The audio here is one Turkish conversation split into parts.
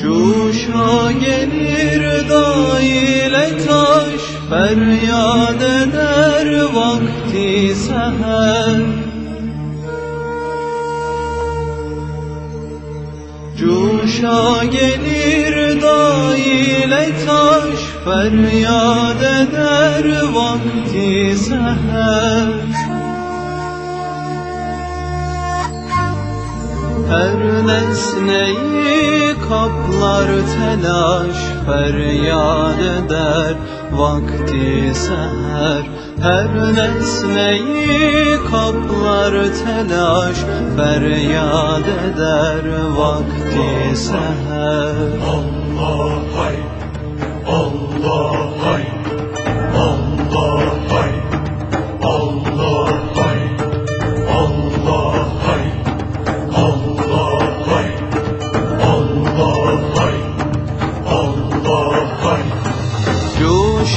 جوشای Feryat eder vakti seher. Cuşa gelir da ile taş Feryat eder vakti seher. Her nesneyi kaplar telaş Feryat eder vakti seher. Her nesneyi kaplar telaş Feryat eder vakti seher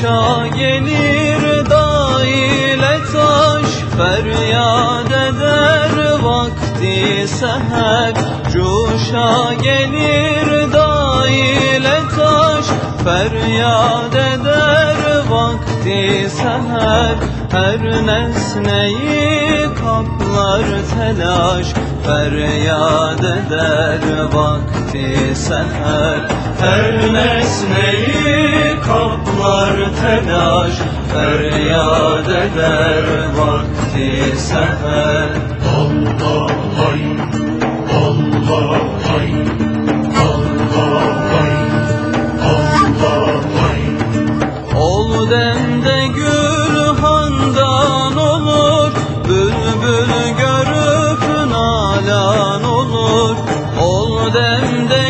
Cuşa gelir da ile taş Feryat eder vakti seher. Cuşa gelir da ile taş Feryat eder vakti seher. Her nesneyi kaplar telaş Feryat eder vakti seher Her nesneyi kaplar telaş Feryat eder vakti seher Allah hay, Allah hay, Allah hay, Allah hay. Ol demde gül handan olur Bülbül görüp nalan olur Ol demde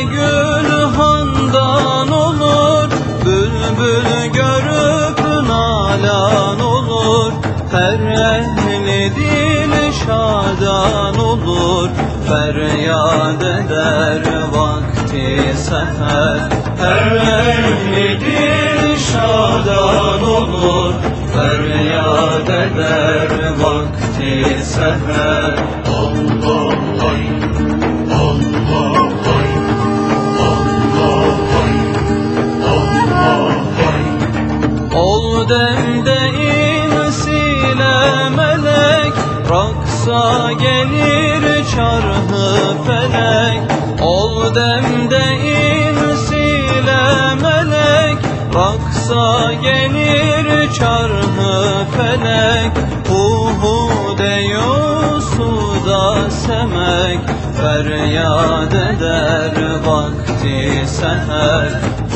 görüp nalan olur. Her ehli dil şadan olur. Feryat eder vakti seher Her ehli dil şadan olur. Feryat eder vakti seher Allah Ol demde insiyle melek. Raksa gelir çarhı felek. Ol demde insiyle melek. Raksa gelir çarhı felek. Uhude yusuda semek. Feryat eder vakti seher.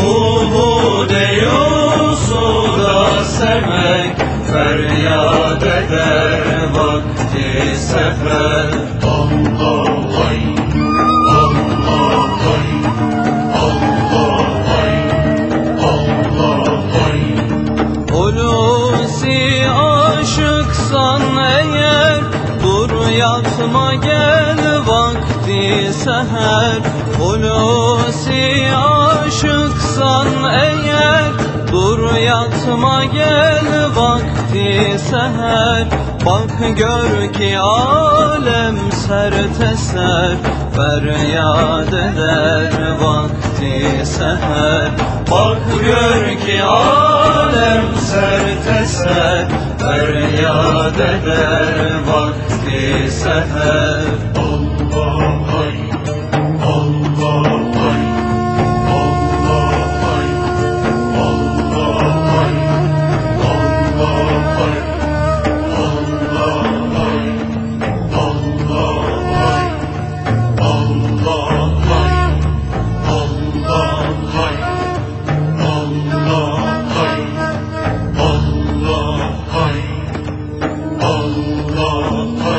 Uhude Dur yatma gel vakti seher. Hulusi aşıksan eğer Dur yatma gel vakti seher. Bak gör ki alem sert eser. Feryat eder vakti seher Bak gör ki alem sert eser Feryat eder vakti seher Lord.